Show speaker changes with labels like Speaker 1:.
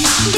Speaker 1: you.